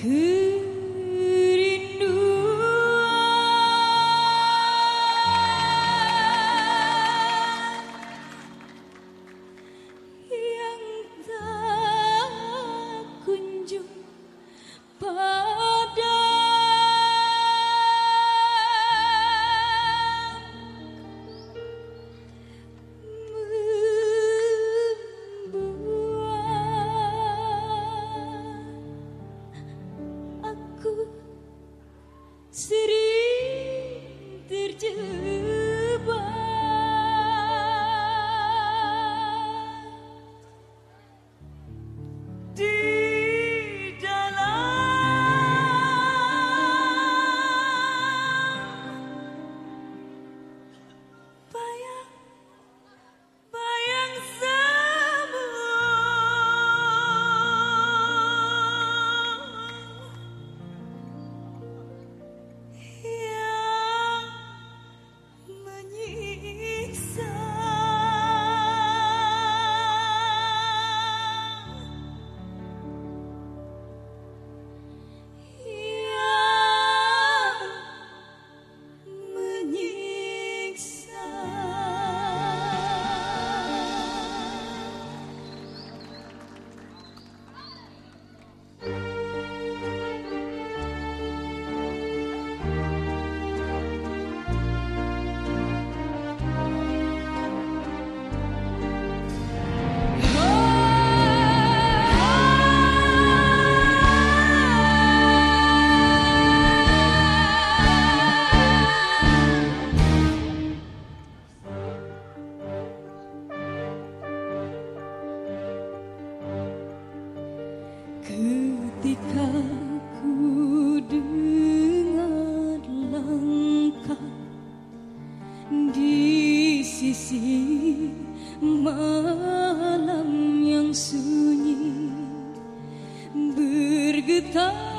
그 Ketika ku dengar langkah di sisi malam yang sunyi bergetar.